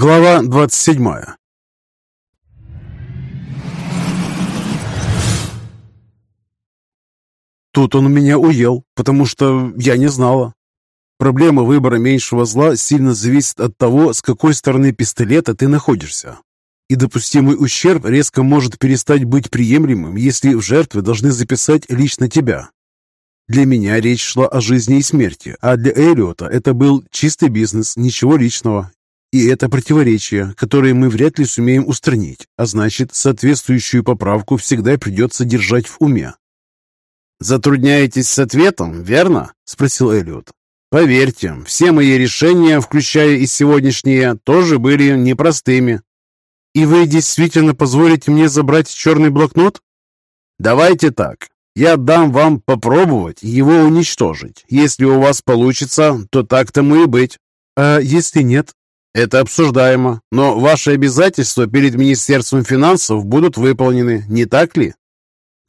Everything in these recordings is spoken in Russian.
Глава 27 Тут он меня уел, потому что я не знала. Проблема выбора меньшего зла сильно зависит от того, с какой стороны пистолета ты находишься. И допустимый ущерб резко может перестать быть приемлемым, если в жертвы должны записать лично тебя. Для меня речь шла о жизни и смерти, а для Эллиота это был чистый бизнес, ничего личного. И это противоречие, которое мы вряд ли сумеем устранить, а значит, соответствующую поправку всегда придется держать в уме. «Затрудняетесь с ответом, верно?» – спросил Эллиот. «Поверьте, все мои решения, включая и сегодняшние, тоже были непростыми». «И вы действительно позволите мне забрать черный блокнот?» «Давайте так. Я дам вам попробовать его уничтожить. Если у вас получится, то так тому и быть. А если нет?» «Это обсуждаемо, но ваши обязательства перед Министерством финансов будут выполнены, не так ли?»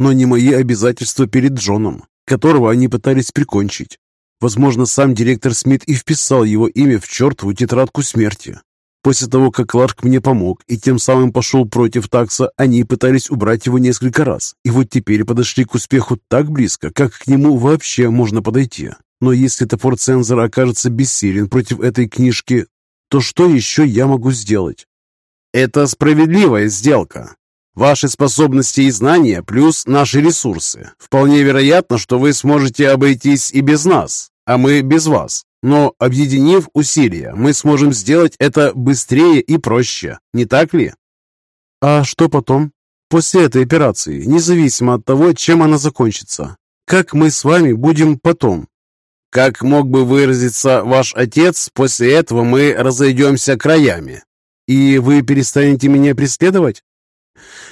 но не мои обязательства перед Джоном, которого они пытались прикончить. Возможно, сам директор Смит и вписал его имя в чертову тетрадку смерти. После того, как Кларк мне помог и тем самым пошел против такса, они пытались убрать его несколько раз. И вот теперь подошли к успеху так близко, как к нему вообще можно подойти. Но если топор цензора окажется бессилен против этой книжки, то что еще я могу сделать? Это справедливая сделка. Ваши способности и знания плюс наши ресурсы. Вполне вероятно, что вы сможете обойтись и без нас, а мы без вас. Но объединив усилия, мы сможем сделать это быстрее и проще, не так ли? А что потом? После этой операции, независимо от того, чем она закончится. Как мы с вами будем потом? Как мог бы выразиться ваш отец, после этого мы разойдемся краями. И вы перестанете меня преследовать?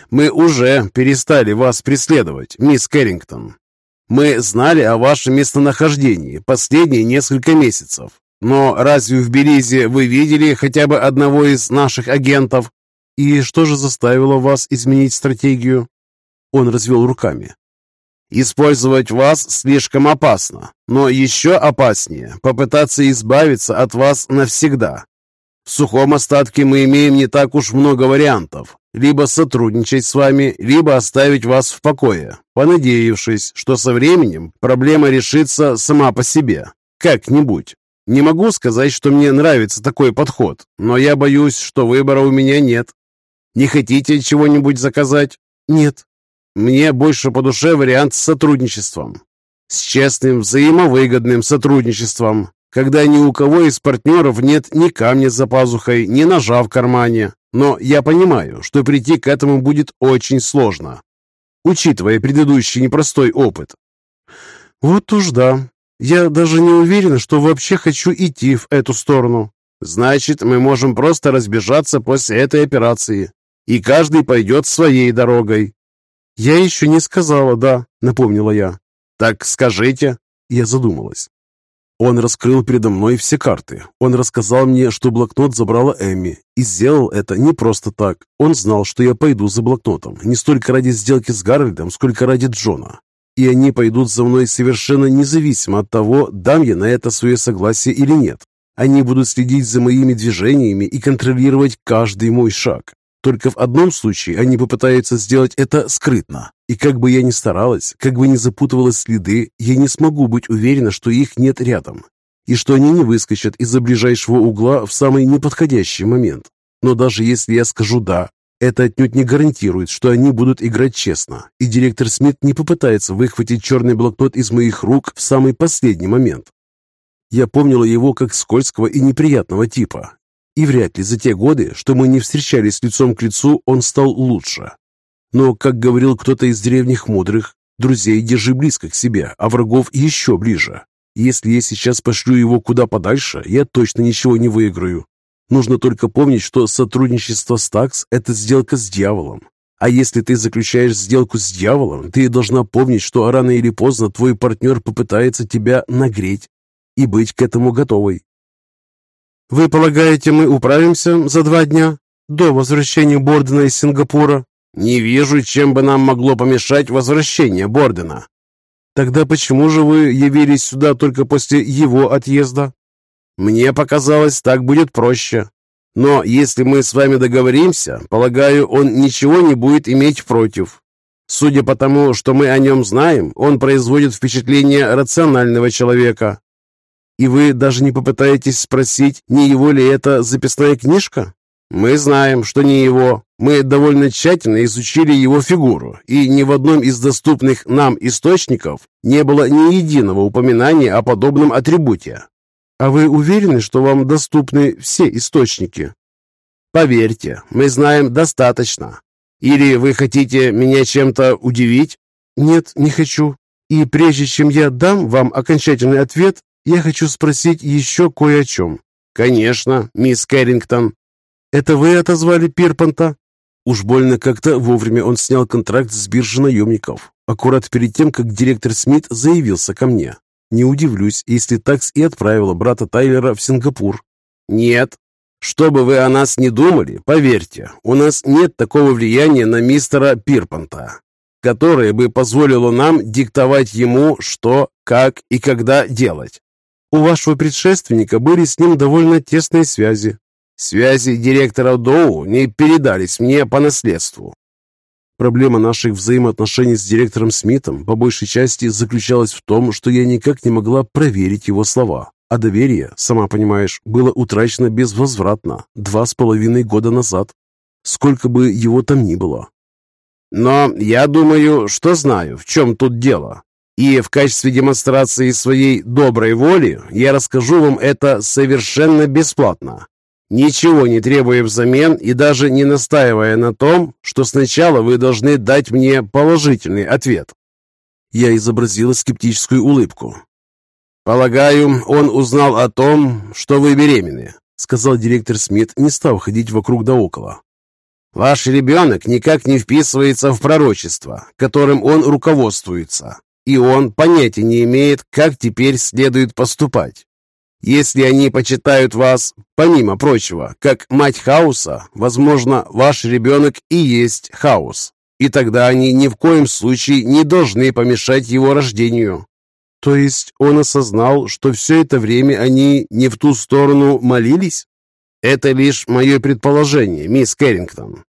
Мы уже перестали вас преследовать, мисс Кэррингтон. Мы знали о вашем местонахождении последние несколько месяцев. Но разве в Белизе вы видели хотя бы одного из наших агентов? И что же заставило вас изменить стратегию? Он развел руками. Использовать вас слишком опасно, но еще опаснее попытаться избавиться от вас навсегда. В сухом остатке мы имеем не так уж много вариантов. Либо сотрудничать с вами, либо оставить вас в покое, понадеявшись, что со временем проблема решится сама по себе, как-нибудь. Не могу сказать, что мне нравится такой подход, но я боюсь, что выбора у меня нет. Не хотите чего-нибудь заказать? Нет. Мне больше по душе вариант с сотрудничеством. С честным, взаимовыгодным сотрудничеством, когда ни у кого из партнеров нет ни камня за пазухой, ни ножа в кармане. Но я понимаю, что прийти к этому будет очень сложно, учитывая предыдущий непростой опыт. Вот уж да. Я даже не уверена, что вообще хочу идти в эту сторону. Значит, мы можем просто разбежаться после этой операции, и каждый пойдет своей дорогой. Я еще не сказала «да», напомнила я. Так скажите. Я задумалась. Он раскрыл передо мной все карты. Он рассказал мне, что блокнот забрала Эмми. И сделал это не просто так. Он знал, что я пойду за блокнотом. Не столько ради сделки с Гарольдом, сколько ради Джона. И они пойдут за мной совершенно независимо от того, дам я на это свое согласие или нет. Они будут следить за моими движениями и контролировать каждый мой шаг. Только в одном случае они попытаются сделать это скрытно. И как бы я ни старалась, как бы ни запутывала следы, я не смогу быть уверена, что их нет рядом. И что они не выскочат из-за ближайшего угла в самый неподходящий момент. Но даже если я скажу «да», это отнюдь не гарантирует, что они будут играть честно, и директор Смит не попытается выхватить черный блокнот из моих рук в самый последний момент. Я помнила его как скользкого и неприятного типа, и вряд ли за те годы, что мы не встречались лицом к лицу, он стал лучше. Но, как говорил кто-то из древних мудрых, друзей держи близко к себе, а врагов еще ближе. Если я сейчас пошлю его куда подальше, я точно ничего не выиграю. Нужно только помнить, что сотрудничество с ТАКС – это сделка с дьяволом. А если ты заключаешь сделку с дьяволом, ты должна помнить, что рано или поздно твой партнер попытается тебя нагреть и быть к этому готовой. «Вы полагаете, мы управимся за два дня до возвращения Бордена из Сингапура?» «Не вижу, чем бы нам могло помешать возвращение Бордена». «Тогда почему же вы явились сюда только после его отъезда?» «Мне показалось, так будет проще». Но если мы с вами договоримся, полагаю, он ничего не будет иметь против. Судя по тому, что мы о нем знаем, он производит впечатление рационального человека. И вы даже не попытаетесь спросить, не его ли это записная книжка? Мы знаем, что не его. Мы довольно тщательно изучили его фигуру, и ни в одном из доступных нам источников не было ни единого упоминания о подобном атрибуте. А вы уверены, что вам доступны все источники? Поверьте, мы знаем достаточно. Или вы хотите меня чем-то удивить? Нет, не хочу. И прежде чем я дам вам окончательный ответ, я хочу спросить еще кое о чем. Конечно, мисс Кэррингтон. Это вы отозвали Пирпанта? Уж больно как-то вовремя он снял контракт с биржи наемников, аккурат перед тем, как директор Смит заявился ко мне. Не удивлюсь, если такс и отправила брата Тайлера в Сингапур. Нет. Что бы вы о нас не думали, поверьте, у нас нет такого влияния на мистера Пирпанта, которое бы позволило нам диктовать ему, что, как и когда делать. У вашего предшественника были с ним довольно тесные связи. Связи директора Доу не передались мне по наследству. Проблема наших взаимоотношений с директором Смитом по большей части заключалась в том, что я никак не могла проверить его слова. А доверие, сама понимаешь, было утрачено безвозвратно два с половиной года назад. Сколько бы его там ни было. Но я думаю, что знаю, в чем тут дело. И в качестве демонстрации своей доброй воли я расскажу вам это совершенно бесплатно ничего не требуя взамен и даже не настаивая на том, что сначала вы должны дать мне положительный ответ. Я изобразила скептическую улыбку. «Полагаю, он узнал о том, что вы беременны», сказал директор Смит, не став ходить вокруг да около. «Ваш ребенок никак не вписывается в пророчество, которым он руководствуется, и он понятия не имеет, как теперь следует поступать. Если они почитают вас, помимо прочего, как мать хаоса, возможно, ваш ребенок и есть хаос. И тогда они ни в коем случае не должны помешать его рождению. То есть он осознал, что все это время они не в ту сторону молились? Это лишь мое предположение, мисс Кэррингтон.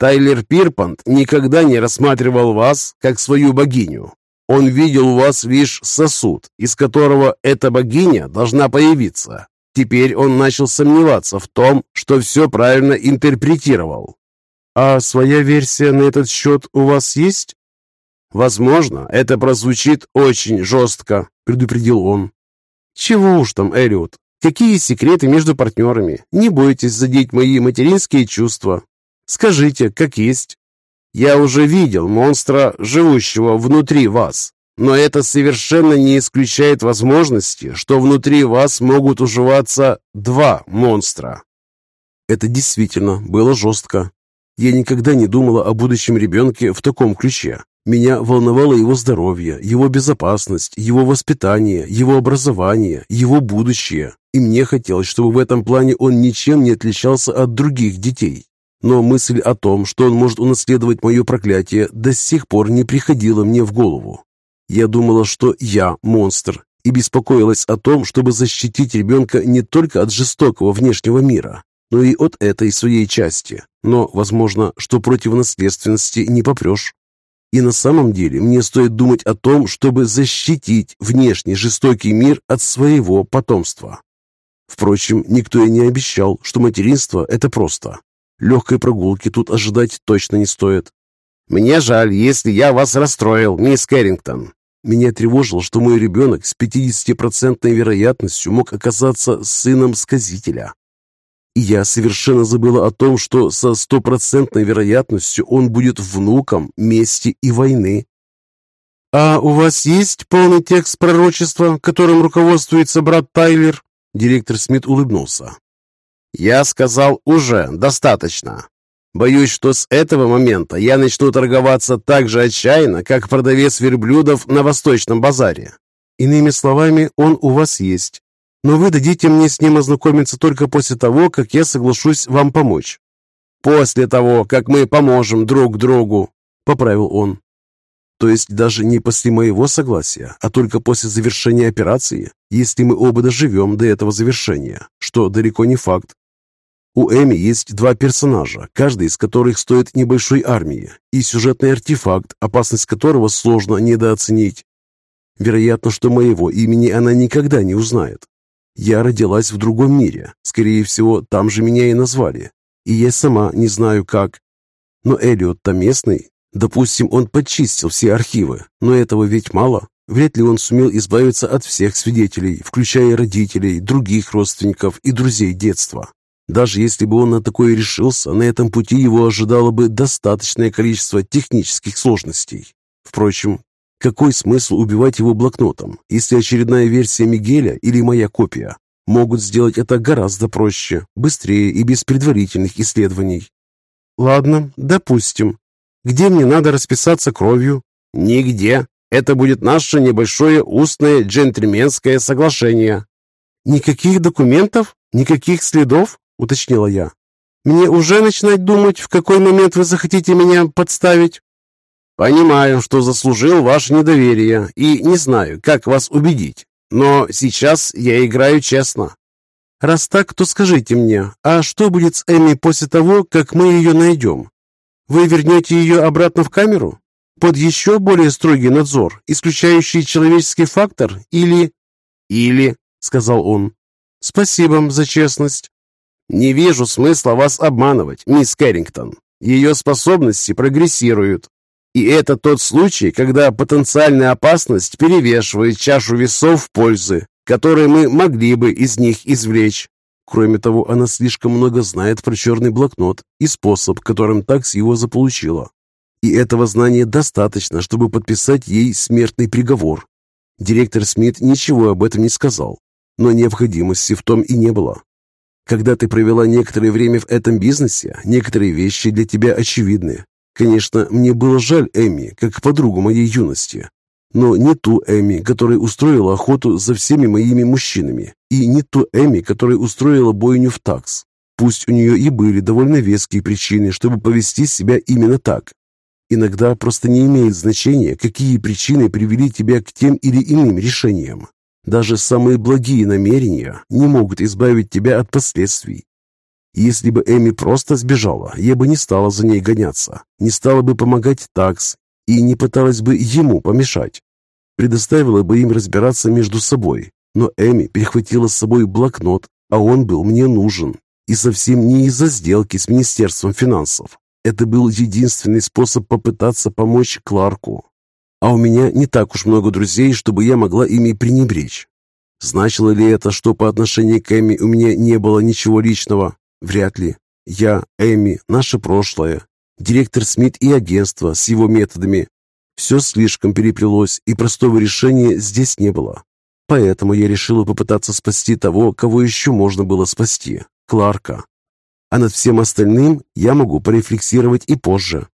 Тайлер Пирпант никогда не рассматривал вас как свою богиню. Он видел у вас лишь сосуд, из которого эта богиня должна появиться. Теперь он начал сомневаться в том, что все правильно интерпретировал. «А своя версия на этот счет у вас есть?» «Возможно, это прозвучит очень жестко», — предупредил он. «Чего уж там, Эллиот, какие секреты между партнерами? Не бойтесь задеть мои материнские чувства. Скажите, как есть. Я уже видел монстра, живущего внутри вас, но это совершенно не исключает возможности, что внутри вас могут уживаться два монстра. Это действительно было жестко. Я никогда не думала о будущем ребенке в таком ключе. Меня волновало его здоровье, его безопасность, его воспитание, его образование, его будущее. И мне хотелось, чтобы в этом плане он ничем не отличался от других детей. Но мысль о том, что он может унаследовать мое проклятие, до сих пор не приходила мне в голову. Я думала, что я монстр, и беспокоилась о том, чтобы защитить ребенка не только от жестокого внешнего мира, но и от этой своей части. Но, возможно, что против наследственности не попрешь. И на самом деле мне стоит думать о том, чтобы защитить внешний жестокий мир от своего потомства. Впрочем, никто и не обещал, что материнство – это просто. Легкой прогулки тут ожидать точно не стоит. «Мне жаль, если я вас расстроил, мисс Кэррингтон». Меня тревожило, что мой ребенок с 50% вероятностью мог оказаться сыном сказителя. И я совершенно забыла о том, что со стопроцентной вероятностью он будет внуком мести и войны. «А у вас есть полный текст пророчества, которым руководствуется брат Тайлер?» Директор Смит улыбнулся. Я сказал уже достаточно. Боюсь, что с этого момента я начну торговаться так же отчаянно, как продавец верблюдов на Восточном базаре. Иными словами, он у вас есть. Но вы дадите мне с ним ознакомиться только после того, как я соглашусь вам помочь. После того, как мы поможем друг другу, поправил он. То есть даже не после моего согласия, а только после завершения операции, если мы оба доживем до этого завершения, что далеко не факт. У Эми есть два персонажа, каждый из которых стоит небольшой армии, и сюжетный артефакт, опасность которого сложно недооценить. Вероятно, что моего имени она никогда не узнает. Я родилась в другом мире, скорее всего, там же меня и назвали, и я сама не знаю как. Но Элliot-то местный, допустим, он подчистил все архивы, но этого ведь мало. Вряд ли он сумел избавиться от всех свидетелей, включая родителей, других родственников и друзей детства. Даже если бы он на такое решился, на этом пути его ожидало бы достаточное количество технических сложностей. Впрочем, какой смысл убивать его блокнотом, если очередная версия Мигеля или моя копия могут сделать это гораздо проще, быстрее и без предварительных исследований? Ладно, допустим. Где мне надо расписаться кровью? Нигде. Это будет наше небольшое устное джентльменское соглашение. Никаких документов? Никаких следов? Уточнила я. Мне уже начинать думать, в какой момент вы захотите меня подставить? Понимаю, что заслужил ваше недоверие и не знаю, как вас убедить. Но сейчас я играю честно. Раз так, то скажите мне, а что будет с Эми после того, как мы ее найдем? Вы вернете ее обратно в камеру? под еще более строгий надзор, исключающий человеческий фактор, или... Или, сказал он. Спасибо за честность. Не вижу смысла вас обманывать, мисс Кэррингтон. Ее способности прогрессируют. И это тот случай, когда потенциальная опасность перевешивает чашу весов пользы, которые мы могли бы из них извлечь. Кроме того, она слишком много знает про черный блокнот и способ, которым такс его заполучила и этого знания достаточно, чтобы подписать ей смертный приговор. Директор Смит ничего об этом не сказал, но необходимости в том и не было. Когда ты провела некоторое время в этом бизнесе, некоторые вещи для тебя очевидны. Конечно, мне было жаль Эми, как подругу моей юности, но не ту Эми, которая устроила охоту за всеми моими мужчинами, и не ту Эми, которая устроила бойню в такс. Пусть у нее и были довольно веские причины, чтобы повести себя именно так, Иногда просто не имеет значения, какие причины привели тебя к тем или иным решениям. Даже самые благие намерения не могут избавить тебя от последствий. Если бы Эми просто сбежала, я бы не стала за ней гоняться, не стала бы помогать такс и не пыталась бы ему помешать. Предоставила бы им разбираться между собой. Но Эми перехватила с собой блокнот, а он был мне нужен. И совсем не из-за сделки с Министерством финансов, это был единственный способ попытаться помочь Кларку. А у меня не так уж много друзей, чтобы я могла ими пренебречь. Значило ли это, что по отношению к Эми у меня не было ничего личного? Вряд ли. Я, Эми, наше прошлое, директор Смит и агентство с его методами. Все слишком переплелось, и простого решения здесь не было. Поэтому я решила попытаться спасти того, кого еще можно было спасти – Кларка а над всем остальным я могу порефлексировать и позже».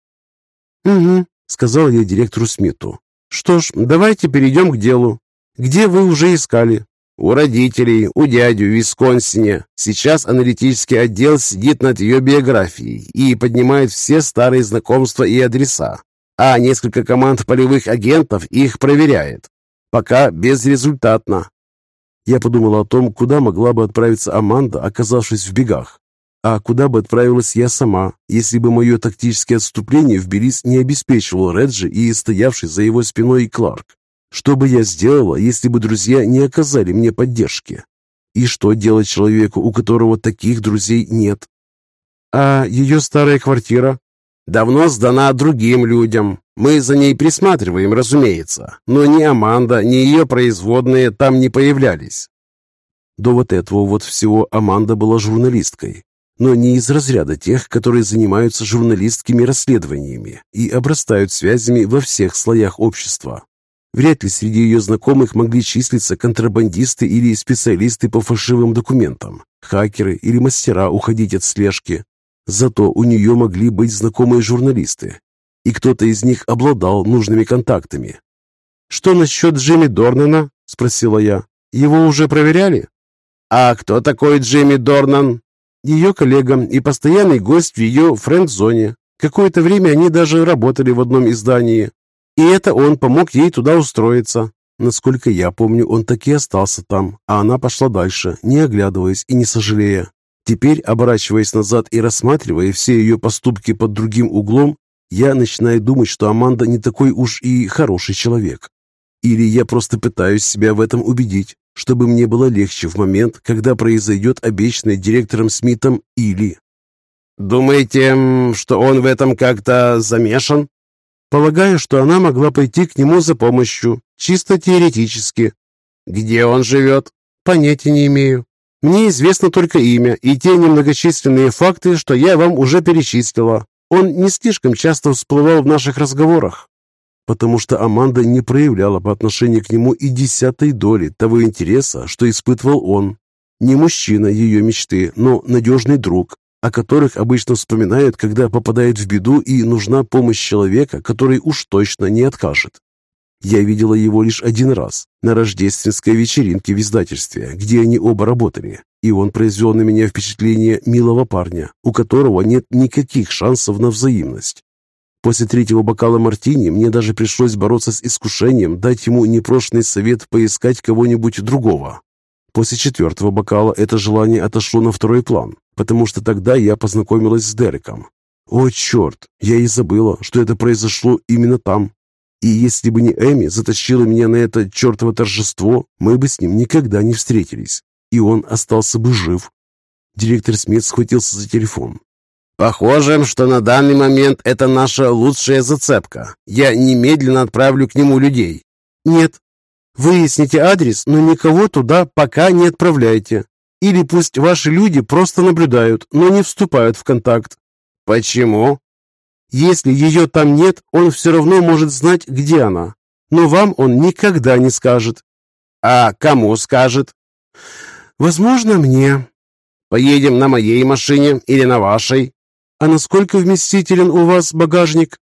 «Угу», — сказал я директору Смиту. «Что ж, давайте перейдем к делу. Где вы уже искали?» «У родителей, у дяди в Висконсине. Сейчас аналитический отдел сидит над ее биографией и поднимает все старые знакомства и адреса, а несколько команд полевых агентов их проверяет. Пока безрезультатно». Я подумал о том, куда могла бы отправиться Аманда, оказавшись в бегах. А куда бы отправилась я сама, если бы мое тактическое отступление в Белиз не обеспечивал Реджи и стоявший за его спиной Кларк? Что бы я сделала, если бы друзья не оказали мне поддержки? И что делать человеку, у которого таких друзей нет? А ее старая квартира? Давно сдана другим людям. Мы за ней присматриваем, разумеется. Но ни Аманда, ни ее производные там не появлялись. До вот этого вот всего Аманда была журналисткой, но не из разряда тех, которые занимаются журналистскими расследованиями и обрастают связями во всех слоях общества. Вряд ли среди ее знакомых могли числиться контрабандисты или специалисты по фальшивым документам, хакеры или мастера уходить от слежки. Зато у нее могли быть знакомые журналисты, и кто-то из них обладал нужными контактами. «Что насчет Джимми Дорнана?» – спросила я. «Его уже проверяли?» «А кто такой Джимми Дорнан?» Ее коллега и постоянный гость в ее френд-зоне. Какое-то время они даже работали в одном издании. И это он помог ей туда устроиться. Насколько я помню, он так и остался там, а она пошла дальше, не оглядываясь и не сожалея. Теперь, оборачиваясь назад и рассматривая все ее поступки под другим углом, я начинаю думать, что Аманда не такой уж и хороший человек. Или я просто пытаюсь себя в этом убедить, чтобы мне было легче в момент, когда произойдет обещанный директором Смитом или... «Думаете, что он в этом как-то замешан?» «Полагаю, что она могла пойти к нему за помощью, чисто теоретически». «Где он живет?» «Понятия не имею. Мне известно только имя и те немногочисленные факты, что я вам уже перечислила. Он не слишком часто всплывал в наших разговорах, потому что Аманда не проявляла по отношению к нему и десятой доли того интереса, что испытывал он. Не мужчина ее мечты, но надежный друг, о которых обычно вспоминают, когда попадают в беду и нужна помощь человека, который уж точно не откажет. Я видела его лишь один раз, на рождественской вечеринке в издательстве, где они оба работали, и он произвел на меня впечатление милого парня, у которого нет никаких шансов на взаимность. После третьего бокала мартини мне даже пришлось бороться с искушением дать ему непрошенный совет поискать кого-нибудь другого. После четвертого бокала это желание отошло на второй план, потому что тогда я познакомилась с Дереком. О, черт, я и забыла, что это произошло именно там, и если бы не Эми затащила меня на это чертово торжество, мы бы с ним никогда не встретились, и он остался бы жив. Директор Смит схватился за телефон. «Похоже, что на данный момент это наша лучшая зацепка. Я немедленно отправлю к нему людей». «Нет. Выясните адрес, но никого туда пока не отправляйте. Или пусть ваши люди просто наблюдают, но не вступают в контакт». «Почему?» Если ее там нет, он все равно может знать, где она. Но вам он никогда не скажет. А кому скажет? Возможно, мне. Поедем на моей машине или на вашей? А насколько вместителен у вас багажник?